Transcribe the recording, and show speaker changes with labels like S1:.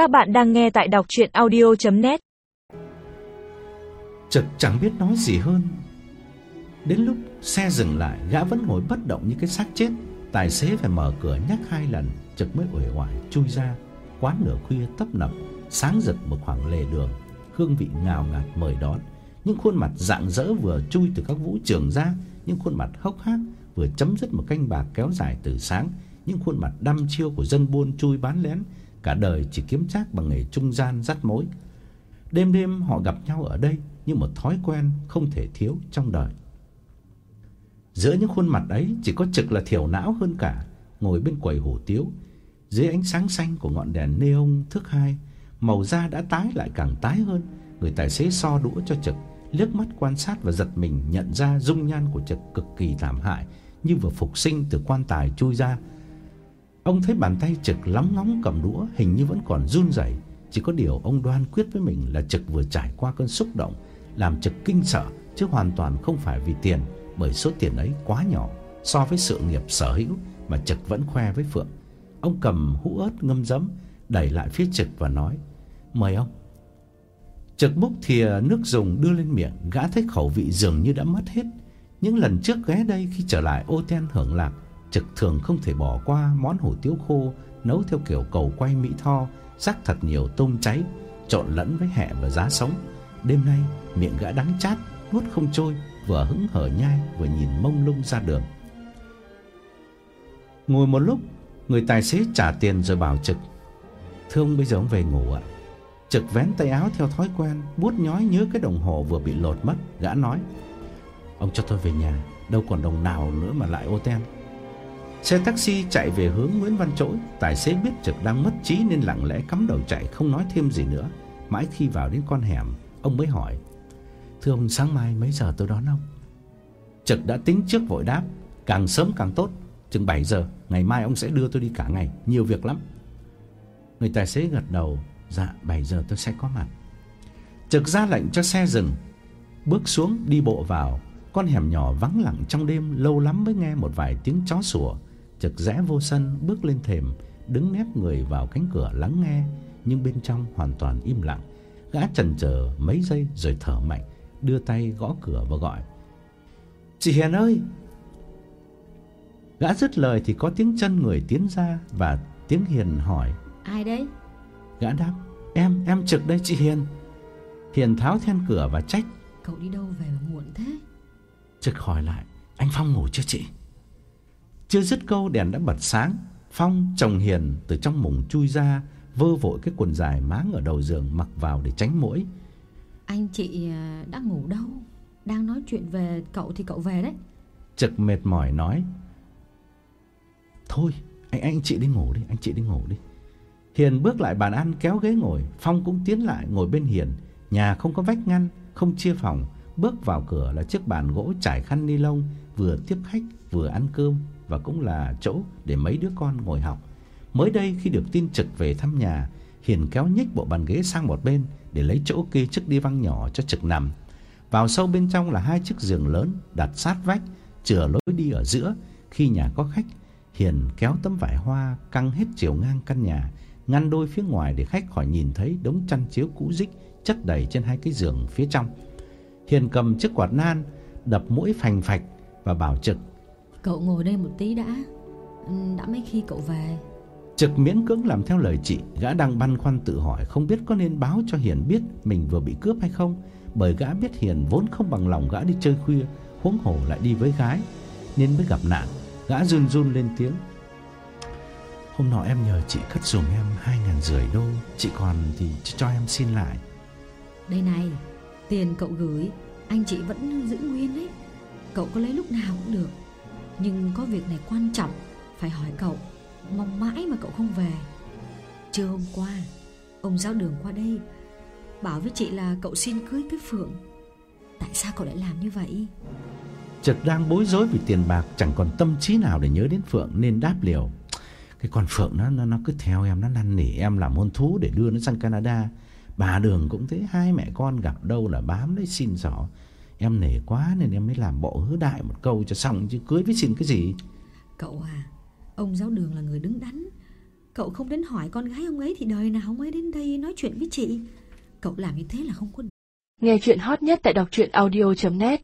S1: Các bạn đang nghe tại đọc audio net
S2: Trực chẳng biết nói gì hơn. Đến lúc xe dừng lại, gã vẫn ngồi bất động như cái xác chết. Tài xế phải mở cửa nhắc hai lần, Trực mới ủi hoài chui ra. Quán nửa khuya tấp nập, sáng rực một khoảng lề đường, hương vị ngào ngạt mời đón. Những khuôn mặt rạng rỡ vừa chui từ các vũ trường ra, những khuôn mặt hốc hác vừa chấm dứt một canh bạc kéo dài từ sáng, những khuôn mặt đăm chiêu của dân buôn chui bán lén, cả đời chỉ kiếm trác bằng nghề trung gian dắt mối. Đêm đêm họ gặp nhau ở đây như một thói quen không thể thiếu trong đời. Giữa những khuôn mặt ấy chỉ có trực là thiểu não hơn cả, ngồi bên quầy hủ tiếu, dưới ánh sáng xanh của ngọn đèn neon thước hai, màu da đã tái lại càng tái hơn, người tài xế so đũa cho trực, liếc mắt quan sát và giật mình nhận ra dung nhan của trực cực kỳ thảm hại, như vừa phục sinh từ quan tài chui ra. Ông thấy bàn tay trực lóng ngóng cầm đũa, hình như vẫn còn run rẩy, chỉ có điều ông đoan quyết với mình là trực vừa trải qua cơn xúc động, làm trực kinh sợ chứ hoàn toàn không phải vì tiền, bởi số tiền ấy quá nhỏ so với sự nghiệp sở hữu mà trực vẫn khoe với Phượng. Ông cầm hũ ớt ngâm giấm đẩy lại phía trực và nói: "Mời ông." Trực múc thìa nước dùng đưa lên miệng, gã thấy khẩu vị dường như đã mất hết. Những lần trước ghé đây khi trở lại ô ten hưởng lạc, Trực thường không thể bỏ qua món hủ tiếu khô nấu theo kiểu cầu quay Mỹ Tho, rắc thật nhiều tôm cháy, trộn lẫn với hẹ và giá sống. Đêm nay, miệng gã đắng chát, nuốt không trôi, vừa hứng hở nhai vừa nhìn mông lung ra đường. Ngồi một lúc, người tài xế trả tiền rồi bảo Trực: "Thưa ông bây giờ ông về ngủ ạ." Trực vén tay áo theo thói quen, buốt nhói nhớ cái đồng hồ vừa bị lột mất, gã nói: "Ông cho tôi về nhà, đâu còn đồng nào nữa mà lại ô tem. Xe taxi chạy về hướng Nguyễn Văn Trỗi, tài xế biết Trực đang mất trí nên lặng lẽ cắm đầu chạy không nói thêm gì nữa. Mãi khi vào đến con hẻm, ông mới hỏi: "Thưa ông, sáng mai mấy giờ tôi đón ông?" Trực đã tính trước vội đáp: "Càng sớm càng tốt, chừng 7 giờ, ngày mai ông sẽ đưa tôi đi cả ngày, nhiều việc lắm." Người tài xế gật đầu: "Dạ, 7 giờ tôi sẽ có mặt." Trực ra lệnh cho xe dừng, bước xuống đi bộ vào, con hẻm nhỏ vắng lặng trong đêm, lâu lắm mới nghe một vài tiếng chó sủa. Trực rẽ vô sân, bước lên thềm, đứng nép người vào cánh cửa lắng nghe, nhưng bên trong hoàn toàn im lặng. Gã chần chờ mấy giây rồi thở mạnh, đưa tay gõ cửa và gọi. "Chị Hiền ơi!" Gã dứt lời thì có tiếng chân người tiến ra và tiếng Hiền hỏi:
S3: "Ai đấy?"
S2: Gã đáp: "Em, em Trực đây chị Hiền." Hiền tháo then cửa và trách:
S3: "Cậu đi đâu về mà muộn thế?"
S2: Trực hỏi lại: "Anh Phong ngủ chưa chị?" Chưa dứt câu đèn đã bật sáng, Phong chồng Hiền từ trong mùng chui ra, vơ vội cái quần dài máng ở đầu giường mặc vào để tránh muỗi.
S3: Anh chị à, đã ngủ đâu? Đang nói chuyện về cậu thì cậu về đấy.
S2: Trực mệt mỏi nói: "Thôi, anh anh chị đi ngủ đi, anh chị đi ngủ đi." Hiền bước lại bàn ăn kéo ghế ngồi, Phong cũng tiến lại ngồi bên Hiền. Nhà không có vách ngăn, không chia phòng, bước vào cửa là chiếc bàn gỗ trải khăn ni lông, vừa tiếp khách vừa ăn cơm và cũng là chỗ để mấy đứa con ngồi học. Mới đây khi được tin Trực về thăm nhà, Hiền kéo nhích bộ bàn ghế sang một bên để lấy chỗ kê chiếc đi văng nhỏ cho Trực nằm. Vào sâu bên trong là hai chiếc giường lớn đặt sát vách, chừa lối đi ở giữa. Khi nhà có khách, Hiền kéo tấm vải hoa căng hết chiều ngang căn nhà, ngăn đôi phía ngoài để khách khỏi nhìn thấy đống chăn chiếu cũ rích chất đầy trên hai cái giường phía trong. Hiền cầm chiếc quạt nan, đập mũi phành phạch và bảo Trực:
S3: "Cậu ngồi đây một tí đã. Ừ, đã mấy khi cậu về?"
S2: Trực miễn cưỡng làm theo lời chị, gã đang băn khoăn tự hỏi không biết có nên báo cho Hiền biết mình vừa bị cướp hay không, bởi gã biết Hiền vốn không bằng lòng gã đi chơi khuya, huống hồ lại đi với gái, nên mới gặp nạn. Gã run run lên tiếng: "Hôm nọ em nhờ chị cất giùm em hai ngàn rưỡi đô, chị còn thì cho em xin lại."
S3: "Đây này, tiền cậu gửi anh chị vẫn giữ nguyên đấy. Cậu có lấy lúc nào cũng được. Nhưng có việc này quan trọng phải hỏi cậu, mong mãi mà cậu không về. Trưa hôm qua, ông giáo đường qua đây bảo với chị là cậu xin cưới cái Phượng. Tại sao cậu lại làm như vậy?"
S2: Trực đang bối rối vì tiền bạc chẳng còn tâm trí nào để nhớ đến Phượng nên đáp liều. Cái con Phượng nó nó nó cứ theo em nó năn nỉ em làm hôn thú để đưa nó sang Canada. Bà Đường cũng thế, hai mẹ con gặp đâu là bám lấy xin rõ. Em nể quá nên em mới làm bộ hứa đại một câu cho xong chứ cưới với xin cái gì.
S3: Cậu à, ông giáo đường là người đứng đắn. Cậu không đến hỏi con gái ông ấy Thì đời nào mới đến đây nói chuyện với chị Cậu làm như thế là không có
S1: Nghe chuyện hot nhất tại đọc truyện audio.net